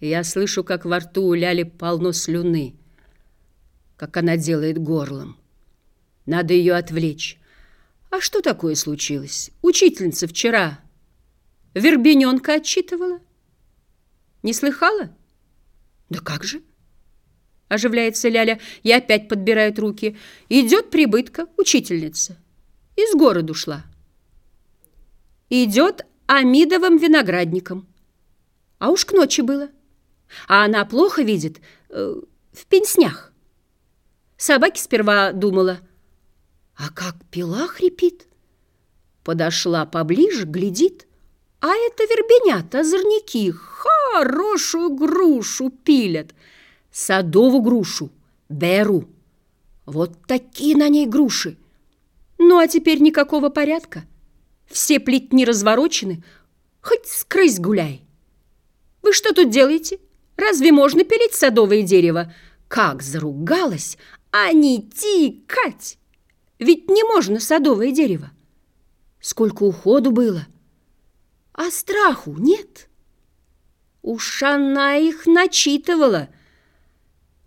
Я слышу, как во рту у Ляли полно слюны, как она делает горлом. Надо ее отвлечь. А что такое случилось? Учительница вчера вербененка отчитывала. Не слыхала? Да как же? Оживляется Ляля и опять подбирает руки. Идет прибытка, учительница. Из города ушла. Идет Амидовым виноградником. А уж к ночи было. А она плохо видит э, в пенснях. Собаки сперва думала, а как пила хрипит. Подошла поближе, глядит, а это вербенята, озорники, хорошую грушу пилят, садовую грушу, беру. Вот такие на ней груши. Ну, а теперь никакого порядка. Все плетни разворочены, хоть скрыть гуляй. Вы что тут делаете? Разве можно пилить садовое дерево? Как заругалась, а не тикать! Ведь не можно садовое дерево. Сколько уходу было, а страху нет. Уж она их начитывала.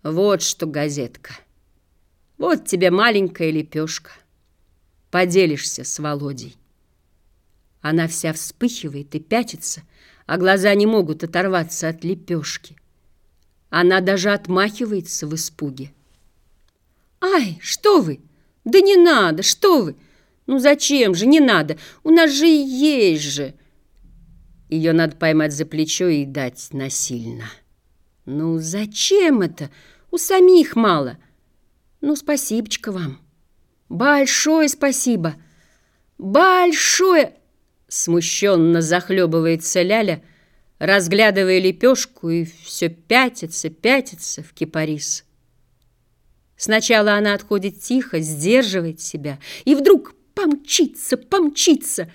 Вот что, газетка, вот тебе маленькая лепешка. Поделишься с Володей. Она вся вспыхивает и пятится, а глаза не могут оторваться от лепешки. Она даже отмахивается в испуге. «Ай, что вы! Да не надо, что вы! Ну зачем же, не надо! У нас же есть же!» Ее надо поймать за плечо и дать насильно. «Ну зачем это? У самих мало!» «Ну, спасибочка вам! Большое спасибо! Большое!» Смущенно захлебывается Ляля, разглядывая лепешку, и все пятится, пятится в кипарис. Сначала она отходит тихо, сдерживает себя, и вдруг помчится, помчится.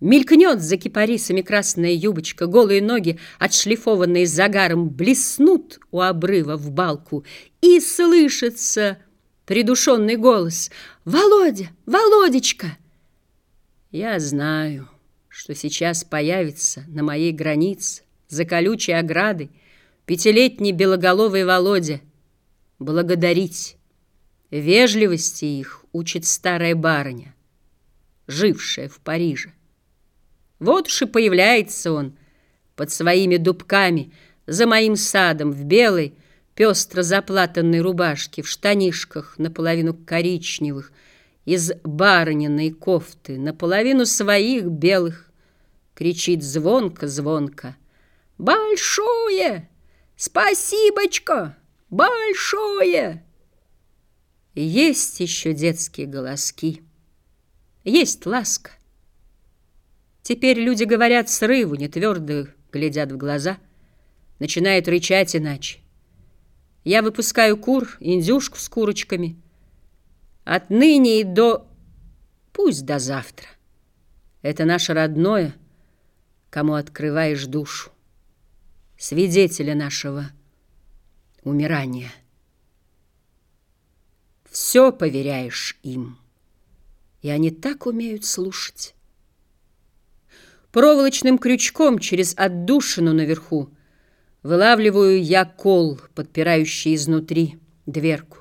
Мелькнет за кипарисами красная юбочка, голые ноги, отшлифованные загаром, блеснут у обрыва в балку, и слышится придушенный голос «Володя! Володечка!» Я знаю что сейчас появится на моей границе за колючей оградой пятилетний белоголовый Володя. Благодарить. Вежливости их учит старая барыня, жившая в Париже. Вот уж и появляется он под своими дубками, за моим садом, в белой, пестро заплатанной рубашке, в штанишках, наполовину коричневых, из барыниной кофты, наполовину своих белых, кричит звонко-звонко. «Большое! Спасибочка! Большое!» Есть еще детские голоски, есть ласка. Теперь люди говорят срыву, не глядят в глаза, начинают рычать иначе. Я выпускаю кур, индюшку с курочками — Отныне и до... Пусть до завтра. Это наше родное, кому открываешь душу. Свидетеля нашего умирания. Все поверяешь им, и они так умеют слушать. Проволочным крючком через отдушину наверху вылавливаю я кол, подпирающий изнутри дверку.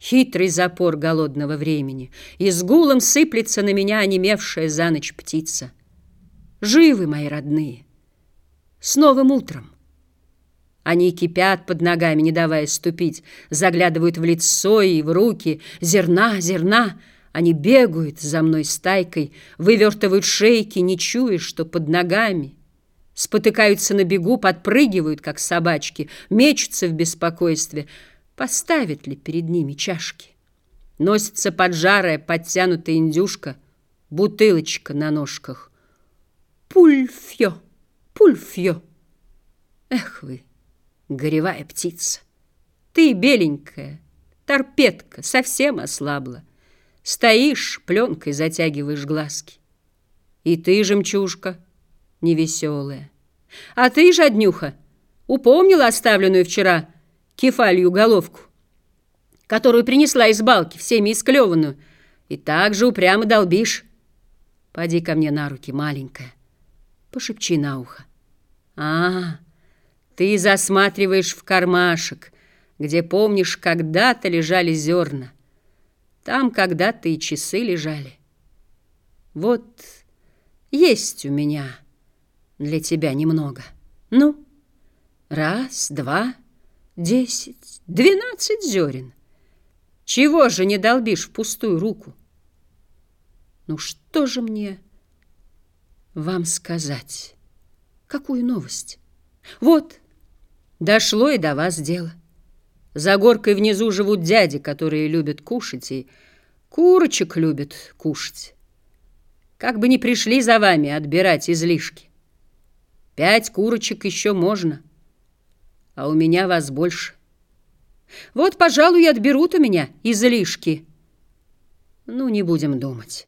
Хитрый запор голодного времени, И с гулом сыплется на меня онемевшая за ночь птица. Живы, мои родные, с новым утром. Они кипят под ногами, не давая ступить, Заглядывают в лицо и в руки. Зерна, зерна, они бегают за мной стайкой, Вывертывают шейки, не чуя, что под ногами. Спотыкаются на бегу, подпрыгивают, как собачки, Мечутся в беспокойстве — Поставит ли перед ними чашки? Носится поджарая, подтянутая индюшка, бутылочка на ножках. Пульфьё, пульфьё. Эх вы, горевая птица, ты беленькая, торпедка, совсем ослабла. Стоишь, пленкой затягиваешь глазки. И ты, жемчужка, невеселая. А ты, жаднюха, упомнила оставленную вчера кефалью головку, которую принесла из балки, всеми исклеванную, и так же упрямо долбишь. Поди ко мне на руки, маленькая, пошепчи на ухо. А, ты Ты засматриваешь в кармашек, где, помнишь, когда-то лежали зерна. Там когда-то и часы лежали. Вот есть у меня для тебя немного. Ну, раз, два, десять, двенадцать зерен. Чего же не долбишь в пустую руку? Ну что же мне вам сказать? Какую новость? Вот, дошло и до вас дело. За горкой внизу живут дяди, которые любят кушать, и курочек любят кушать. Как бы ни пришли за вами отбирать излишки. Пять курочек еще можно, а у меня вас больше. Вот, пожалуй, отберут у меня излишки. Ну, не будем думать.